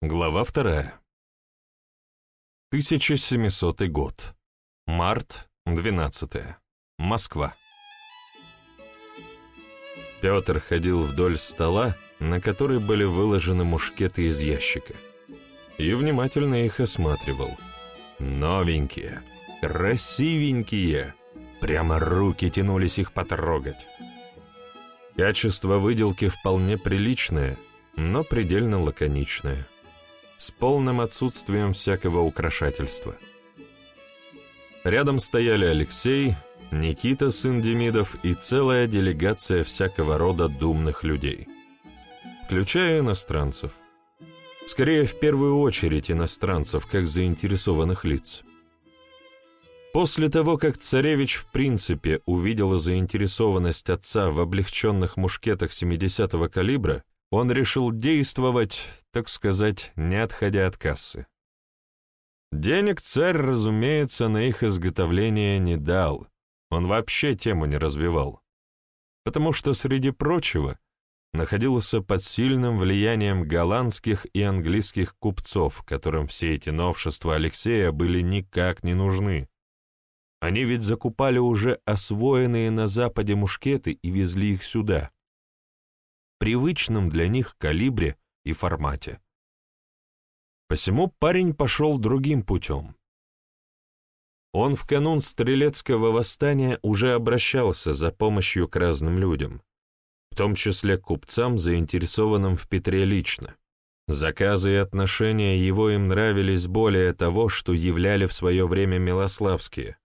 Глава вторая. 1700 год. Март, 12. Москва. Петр ходил вдоль стола, на который были выложены мушкеты из ящика, и внимательно их осматривал. Новенькие, красивенькие, прямо руки тянулись их потрогать. Качество выделки вполне приличное, но предельно лаконичное с полным отсутствием всякого украшательства. Рядом стояли Алексей, Никита, сын Демидов, и целая делегация всякого рода думных людей, включая иностранцев. Скорее, в первую очередь иностранцев, как заинтересованных лиц. После того, как царевич в принципе увидела заинтересованность отца в облегченных мушкетах 70-го калибра, он решил действовать, так сказать, не отходя от кассы. Денег царь, разумеется, на их изготовление не дал, он вообще тему не развивал, потому что, среди прочего, находился под сильным влиянием голландских и английских купцов, которым все эти новшества Алексея были никак не нужны. Они ведь закупали уже освоенные на Западе мушкеты и везли их сюда привычном для них калибре и формате. Посему парень пошел другим путем. Он в канун Стрелецкого восстания уже обращался за помощью к разным людям, в том числе к купцам, заинтересованным в Петре лично. Заказы и отношения его им нравились более того, что являли в свое время Милославские,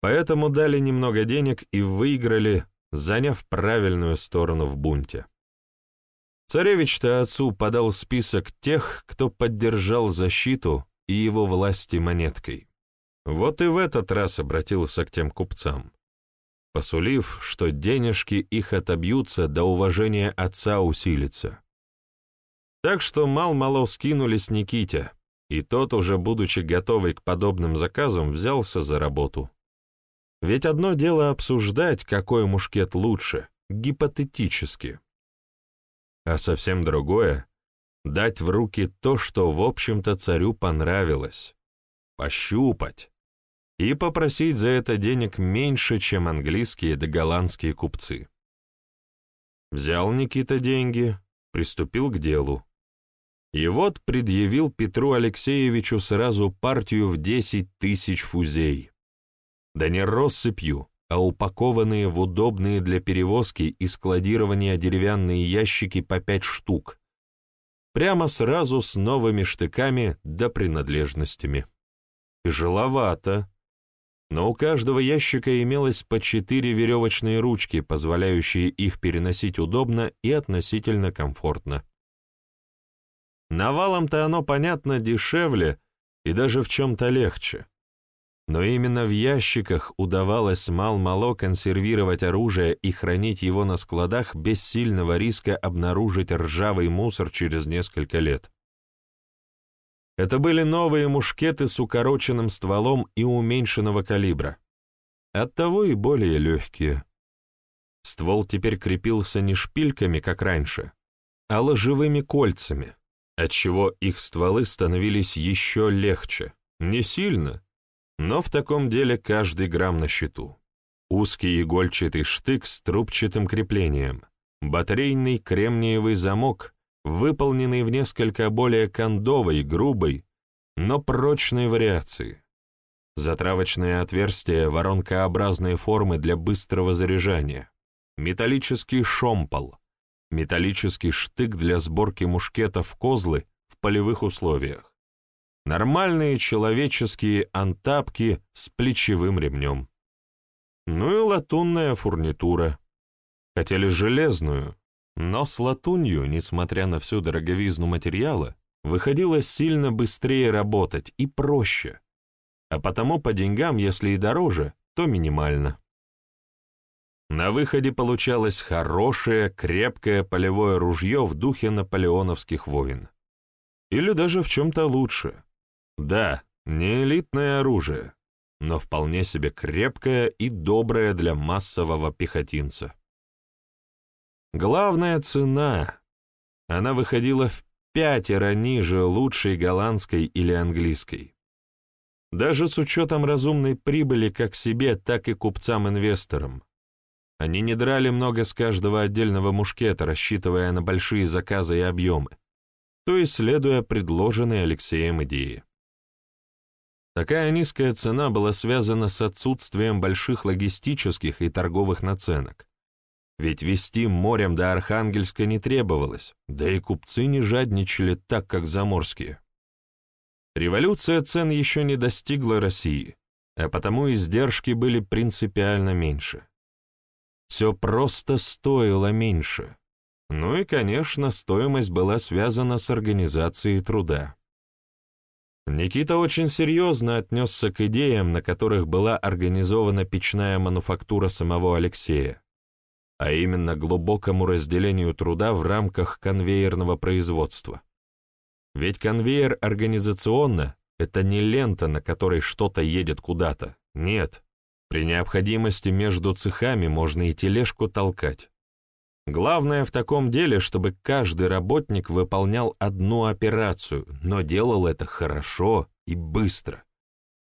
поэтому дали немного денег и выиграли, заняв правильную сторону в бунте. Царевич-то отцу подал список тех, кто поддержал защиту и его власти монеткой. Вот и в этот раз обратился к тем купцам, посулив, что денежки их отобьются, до уважения отца усилится. Так что мал-мало скинулись Никите, и тот, уже будучи готовый к подобным заказам, взялся за работу. Ведь одно дело обсуждать, какой мушкет лучше, гипотетически, а совсем другое — дать в руки то, что, в общем-то, царю понравилось, пощупать и попросить за это денег меньше, чем английские да голландские купцы. Взял Никита деньги, приступил к делу. И вот предъявил Петру Алексеевичу сразу партию в десять тысяч фузей. Да не россыпью, а упакованные в удобные для перевозки и складирования деревянные ящики по пять штук, прямо сразу с новыми штыками да принадлежностями. Тяжеловато, но у каждого ящика имелось по четыре веревочные ручки, позволяющие их переносить удобно и относительно комфортно. Навалом-то оно, понятно, дешевле и даже в чем-то легче. Но именно в ящиках удавалось мал-мало консервировать оружие и хранить его на складах без сильного риска обнаружить ржавый мусор через несколько лет. Это были новые мушкеты с укороченным стволом и уменьшенного калибра. Оттого и более легкие. Ствол теперь крепился не шпильками, как раньше, а ложевыми кольцами, отчего их стволы становились еще легче. Не сильно, но в таком деле каждый грамм на счету. Узкий игольчатый штык с трубчатым креплением, батарейный кремниевый замок, выполненный в несколько более кондовой, грубой, но прочной вариации. Затравочное отверстие воронкообразной формы для быстрого заряжания, металлический шомпол, металлический штык для сборки мушкетов козлы в полевых условиях, Нормальные человеческие антапки с плечевым ремнем. Ну и латунная фурнитура. Хотели железную, но с латунью, несмотря на всю дороговизну материала, выходило сильно быстрее работать и проще, а потому по деньгам, если и дороже, то минимально. На выходе получалось хорошее, крепкое полевое ружье в духе наполеоновских войн. Или даже в чем-то лучше. Да, не элитное оружие, но вполне себе крепкое и доброе для массового пехотинца. Главная цена. Она выходила в пятеро ниже лучшей голландской или английской. Даже с учетом разумной прибыли как себе, так и купцам-инвесторам. Они не драли много с каждого отдельного мушкета, рассчитывая на большие заказы и объемы, то есть следуя предложенной Алексеем идее. Такая низкая цена была связана с отсутствием больших логистических и торговых наценок. Ведь вести морем до Архангельска не требовалось, да и купцы не жадничали так, как заморские. Революция цен еще не достигла России, а потому издержки были принципиально меньше. Все просто стоило меньше. Ну и, конечно, стоимость была связана с организацией труда. Никита очень серьезно отнесся к идеям, на которых была организована печная мануфактура самого Алексея, а именно глубокому разделению труда в рамках конвейерного производства. Ведь конвейер организационно — это не лента, на которой что-то едет куда-то. Нет. При необходимости между цехами можно и тележку толкать. Главное в таком деле, чтобы каждый работник выполнял одну операцию, но делал это хорошо и быстро,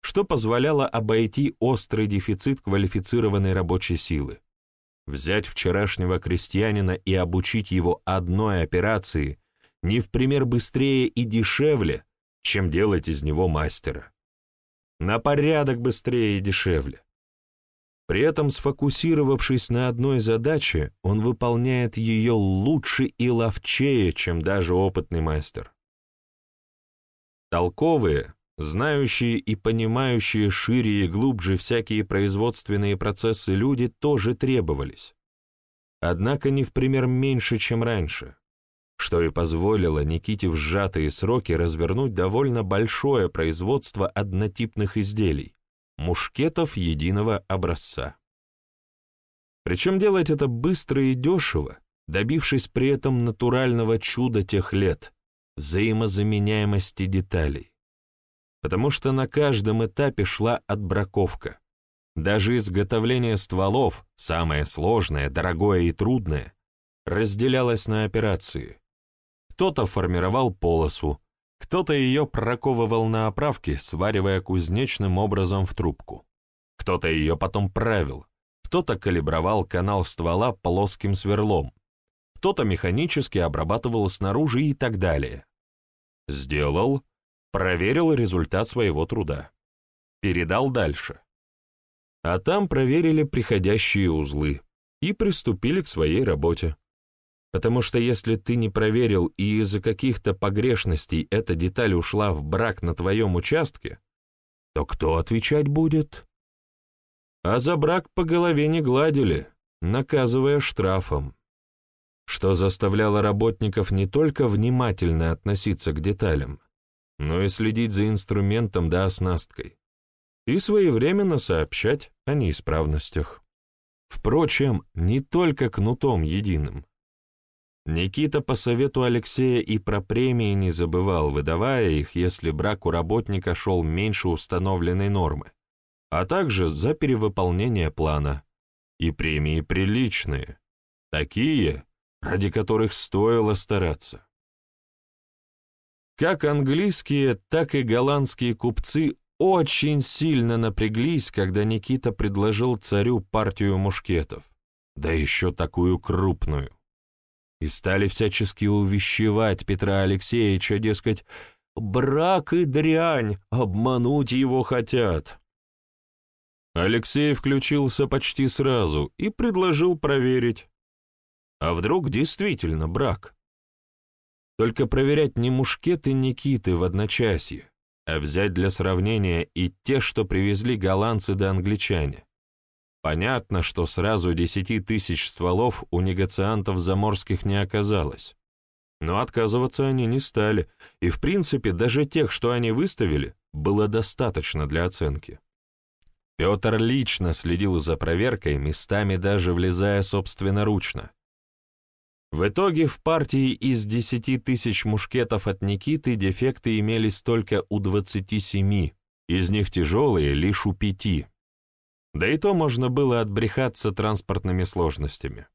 что позволяло обойти острый дефицит квалифицированной рабочей силы. Взять вчерашнего крестьянина и обучить его одной операции не в пример быстрее и дешевле, чем делать из него мастера. На порядок быстрее и дешевле. При этом, сфокусировавшись на одной задаче, он выполняет ее лучше и ловчее, чем даже опытный мастер. Толковые, знающие и понимающие шире и глубже всякие производственные процессы люди тоже требовались. Однако не в пример меньше, чем раньше что и позволило Никите в сжатые сроки развернуть довольно большое производство однотипных изделий, мушкетов единого образца. Причем делать это быстро и дешево, добившись при этом натурального чуда тех лет, взаимозаменяемости деталей. Потому что на каждом этапе шла отбраковка. Даже изготовление стволов, самое сложное, дорогое и трудное, разделялось на операции, кто-то формировал полосу, кто-то ее проковывал на оправке, сваривая кузнечным образом в трубку. Кто-то ее потом правил, кто-то калибровал канал ствола плоским сверлом, кто-то механически обрабатывал снаружи и так далее. Сделал, проверил результат своего труда. Передал дальше. А там проверили приходящие узлы и приступили к своей работе. Потому что если ты не проверил и из-за каких-то погрешностей эта деталь ушла в брак на твоем участке, то кто отвечать будет? А за брак по голове не гладили, наказывая штрафом, что заставляло работников не только внимательно относиться к деталям, но и следить за инструментом да оснасткой и своевременно сообщать о неисправностях. Впрочем, не только кнутом единым. Никита по совету Алексея и про премии не забывал, выдавая их, если брак у работника шел меньше установленной нормы, а также за перевыполнение плана. И премии приличные, такие, ради которых стоило стараться. Как английские, так и голландские купцы очень сильно напряглись, когда Никита предложил царю партию мушкетов, да еще такую крупную и стали всячески увещевать Петра Алексеевича, дескать, брак и дрянь, обмануть его хотят. Алексей включился почти сразу и предложил проверить. А вдруг действительно брак? Только проверять не мушкеты Никиты в одночасье, а взять для сравнения и те, что привезли голландцы да англичане. Понятно, что сразу десяти тысяч стволов у негациантов заморских не оказалось. Но отказываться они не стали, и в принципе даже тех, что они выставили, было достаточно для оценки. Петр лично следил за проверкой, местами даже влезая собственноручно. В итоге в партии из десяти тысяч мушкетов от Никиты дефекты имелись только у двадцати семи, из них тяжелые лишь у пяти. Да и то можно было отбрехаться транспортными сложностями.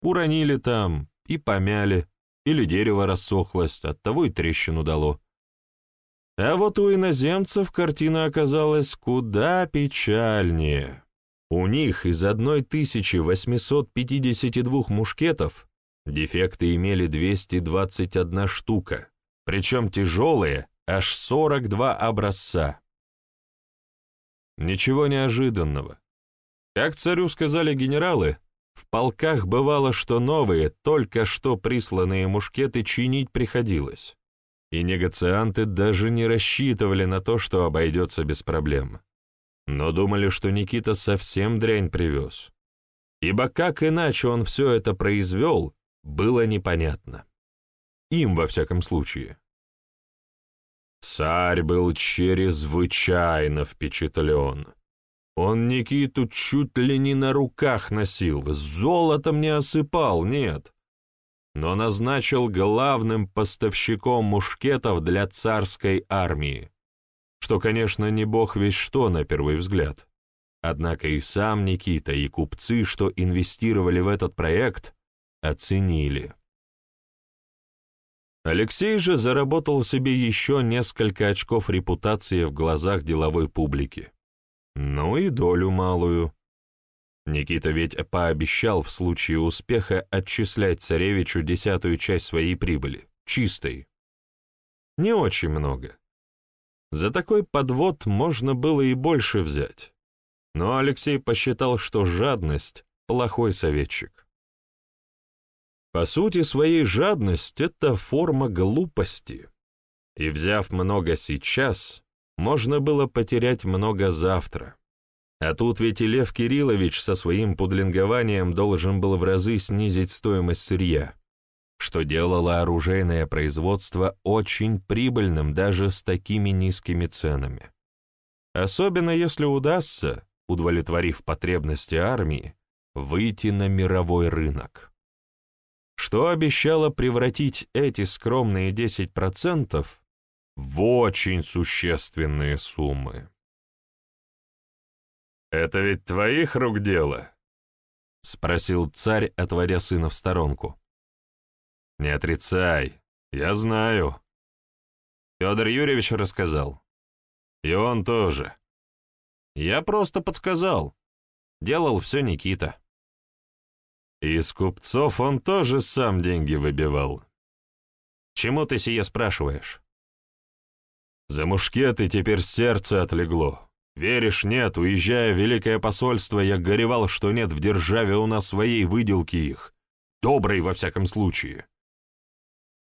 Уронили там и помяли, или дерево рассохлось, оттого и трещину дало. А вот у иноземцев картина оказалась куда печальнее. У них из 1852 мушкетов дефекты имели 221 штука, причем тяжелые аж 42 образца. Ничего неожиданного. Как царю сказали генералы, в полках бывало, что новые, только что присланные мушкеты чинить приходилось, и негацианты даже не рассчитывали на то, что обойдется без проблем. Но думали, что Никита совсем дрянь привез. Ибо как иначе он все это произвел, было непонятно. Им, во всяком случае. Царь был чрезвычайно впечатлен. Он Никиту чуть ли не на руках носил, золотом не осыпал, нет. Но назначил главным поставщиком мушкетов для царской армии, что, конечно, не бог весь что на первый взгляд. Однако и сам Никита, и купцы, что инвестировали в этот проект, оценили. Алексей же заработал себе еще несколько очков репутации в глазах деловой публики. Ну и долю малую. Никита ведь пообещал в случае успеха отчислять царевичу десятую часть своей прибыли, чистой. Не очень много. За такой подвод можно было и больше взять. Но Алексей посчитал, что жадность — плохой советчик. По сути своей жадность — это форма глупости. И взяв много сейчас, можно было потерять много завтра. А тут ведь и Лев Кириллович со своим пудлингованием должен был в разы снизить стоимость сырья, что делало оружейное производство очень прибыльным даже с такими низкими ценами. Особенно если удастся, удовлетворив потребности армии, выйти на мировой рынок. Что обещало превратить эти скромные 10% в очень существенные суммы. «Это ведь твоих рук дело?» — спросил царь, отводя сына в сторонку. «Не отрицай, я знаю». Федор Юрьевич рассказал. И он тоже. Я просто подсказал. Делал все Никита. Из купцов он тоже сам деньги выбивал. Чему ты сие спрашиваешь? За мушкеты теперь сердце отлегло. Веришь, нет, уезжая в Великое посольство, я горевал, что нет в державе у нас своей выделки их. Доброй, во всяком случае.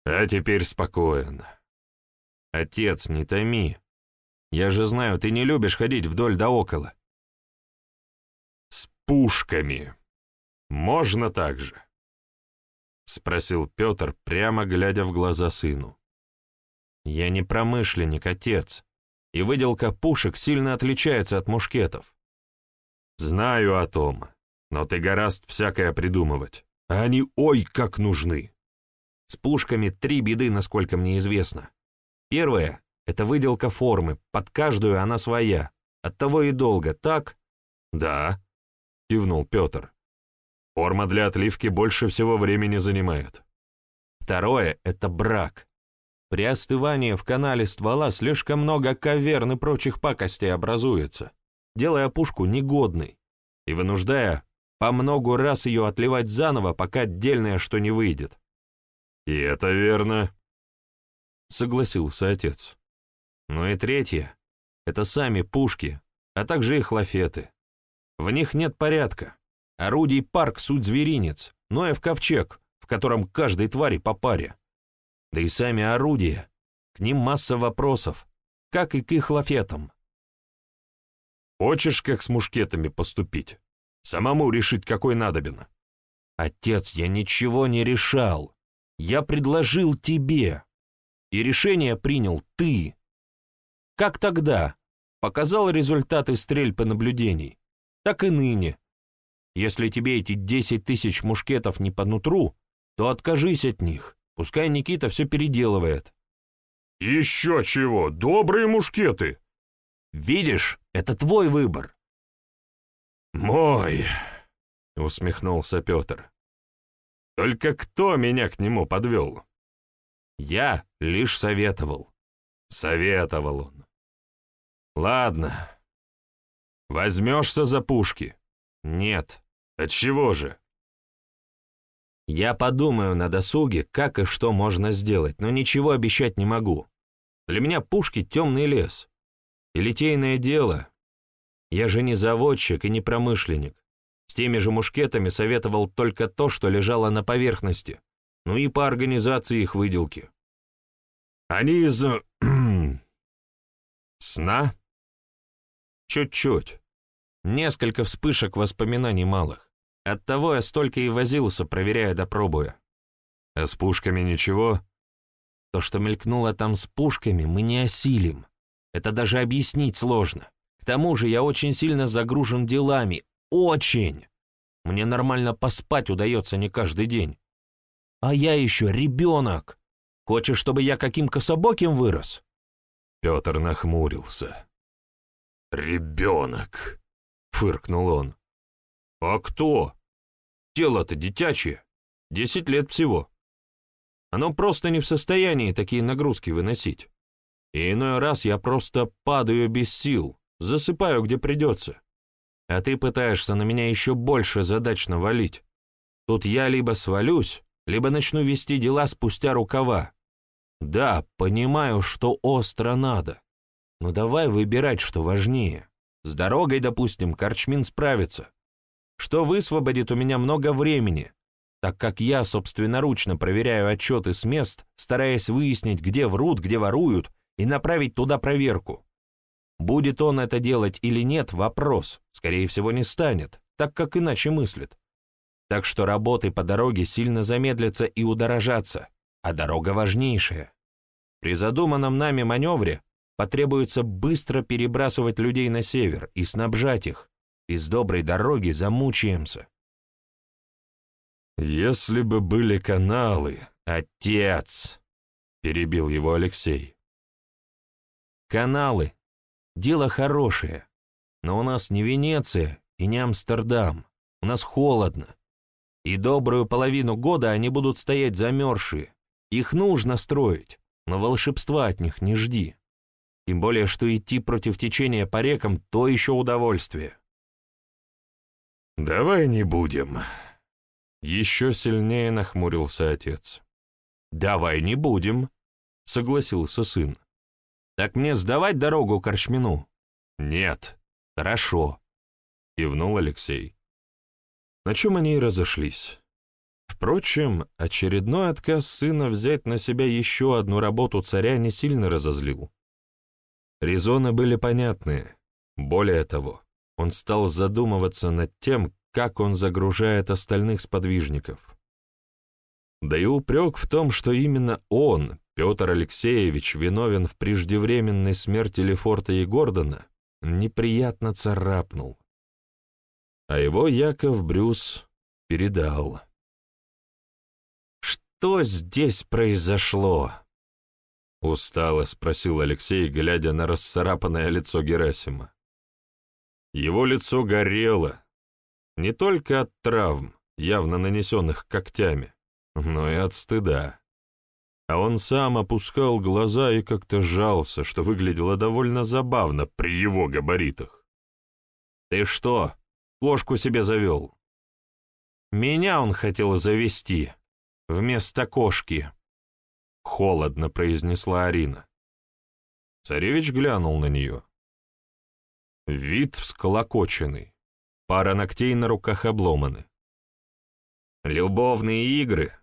А теперь спокоен. Отец, не томи. Я же знаю, ты не любишь ходить вдоль да около. С пушками. Можно так же? Спросил Петр, прямо глядя в глаза сыну. Я не промышленник, отец, и выделка пушек сильно отличается от мушкетов. Знаю о том, но ты гораст всякое придумывать, а они ой как нужны. С пушками три беды, насколько мне известно. Первая — это выделка формы, под каждую она своя, оттого и долго, так? Да, кивнул Петр. Форма для отливки больше всего времени занимает. Второе — это брак. При остывании в канале ствола слишком много каверн и прочих пакостей образуется, делая пушку негодной и вынуждая по много раз ее отливать заново, пока отдельное что не выйдет. «И это верно», — согласился отец. «Ну и третье — это сами пушки, а также их лафеты. В них нет порядка. Орудий парк — суть зверинец, но и в ковчег, в котором каждой твари по паре. Да и сами орудия. К ним масса вопросов, как и к их лафетам. Хочешь, как с мушкетами поступить? Самому решить, какой надобен. Отец, я ничего не решал. Я предложил тебе. И решение принял ты. Как тогда? Показал результаты стрельбы наблюдений. Так и ныне. Если тебе эти десять тысяч мушкетов не по нутру, то откажись от них. Пускай Никита все переделывает. «Еще чего! Добрые мушкеты!» «Видишь, это твой выбор!» «Мой!» — усмехнулся Петр. «Только кто меня к нему подвел? Я лишь советовал. Советовал он. Ладно. Возьмешься за пушки? Нет. Отчего же? Я подумаю на досуге, как и что можно сделать, но ничего обещать не могу. Для меня пушки — темный лес. И литейное дело. Я же не заводчик и не промышленник. С теми же мушкетами советовал только то, что лежало на поверхности, ну и по организации их выделки. Они из... сна? Чуть-чуть. Несколько вспышек воспоминаний малых. Оттого я столько и возился, проверяя да пробуя. А с пушками ничего? То, что мелькнуло там с пушками, мы не осилим. Это даже объяснить сложно. К тому же я очень сильно загружен делами. Очень! Мне нормально поспать удается не каждый день. А я еще ребенок. Хочешь, чтобы я каким кособоким вырос?» Петр нахмурился. «Ребенок!» — фыркнул он. «А кто? Тело-то детячее. Десять лет всего. Оно просто не в состоянии такие нагрузки выносить. И иной раз я просто падаю без сил, засыпаю где придется. А ты пытаешься на меня еще больше задач навалить. Тут я либо свалюсь, либо начну вести дела спустя рукава. Да, понимаю, что остро надо, но давай выбирать, что важнее. С дорогой, допустим, Корчмин справится, что высвободит у меня много времени, так как я собственноручно проверяю отчеты с мест, стараясь выяснить, где врут, где воруют, и направить туда проверку. Будет он это делать или нет, вопрос, скорее всего, не станет, так как иначе мыслит. Так что работы по дороге сильно замедлятся и удорожатся, а дорога важнейшая. При задуманном нами маневре потребуется быстро перебрасывать людей на север и снабжать их, и с доброй дороги замучаемся. «Если бы были каналы, отец!» — перебил его Алексей. «Каналы — дело хорошее, но у нас не Венеция и не Амстердам, у нас холодно, и добрую половину года они будут стоять замерзшие. Их нужно строить, но волшебства от них не жди. Тем более, что идти против течения по рекам — то еще удовольствие». «Давай не будем», — еще сильнее нахмурился отец. «Давай не будем», — согласился сын. «Так мне сдавать дорогу Корчмину?» «Нет». «Хорошо», — кивнул Алексей на чем они и разошлись. Впрочем, очередной отказ сына взять на себя еще одну работу царя не сильно разозлил. Резоны были понятные. Более того, он стал задумываться над тем, как он загружает остальных сподвижников. Да и упрек в том, что именно он, Петр Алексеевич, виновен в преждевременной смерти Лефорта и Гордона, неприятно царапнул а его Яков Брюс передал. «Что здесь произошло?» Устало спросил Алексей, глядя на расцарапанное лицо Герасима. Его лицо горело, не только от травм, явно нанесенных когтями, но и от стыда. А он сам опускал глаза и как-то жался, что выглядело довольно забавно при его габаритах. «Ты что, кошку себе завел. Меня он хотел завести вместо кошки. Холодно произнесла Арина. Царевич глянул на нее. Вид всколокоченный, пара ногтей на руках обломаны. «Любовные игры?»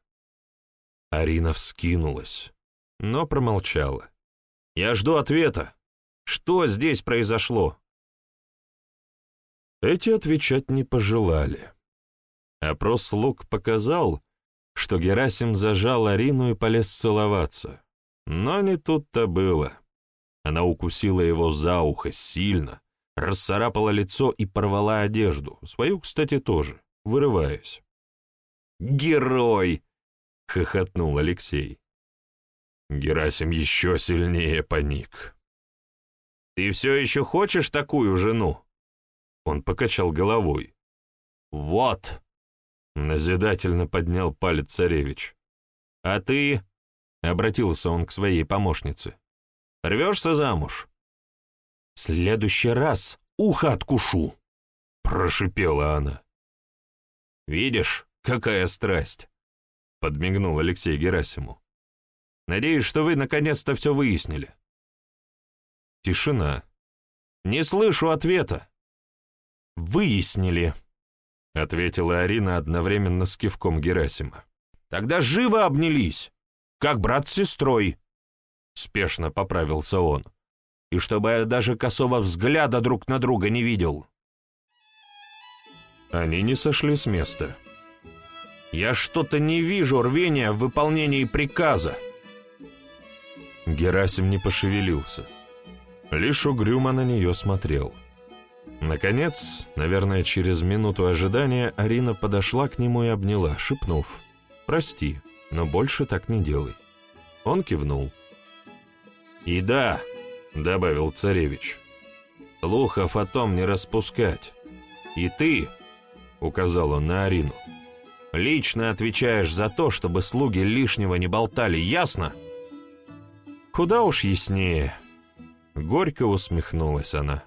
Арина вскинулась, но промолчала. «Я жду ответа. Что здесь произошло?» Эти отвечать не пожелали. Опрос слуг показал, что Герасим зажал Арину и полез целоваться. Но не тут-то было. Она укусила его за ухо сильно, расцарапала лицо и порвала одежду, свою, кстати, тоже, вырываясь. «Герой!» — хохотнул Алексей. Герасим еще сильнее паник. «Ты все еще хочешь такую жену?» Он покачал головой. «Вот!» — назидательно поднял палец царевич. «А ты? — обратился он к своей помощнице. «Рвешься замуж?» «В следующий раз ухо откушу!» — прошипела она. «Видишь, какая страсть!» — подмигнул Алексей Герасиму. «Надеюсь, что вы наконец-то все выяснили». Тишина. «Не слышу ответа». «Выяснили», — ответила Арина одновременно с кивком Герасима. «Тогда живо обнялись, как брат с сестрой», — спешно поправился он. «И чтобы я даже косого взгляда друг на друга не видел». Они не сошли с места. «Я что-то не вижу рвения в выполнении приказа». Герасим не пошевелился. Лишь угрюмо на нее смотрел. Наконец, наверное, через минуту ожидания, Арина подошла к нему и обняла, шепнув «Прости, но больше так не делай». Он кивнул. «И да», — добавил царевич, — «слухов о том не распускать. И ты, указал он на Арину. «Лично отвечаешь за то, чтобы слуги лишнего не болтали, ясно?» «Куда уж яснее», — горько усмехнулась она.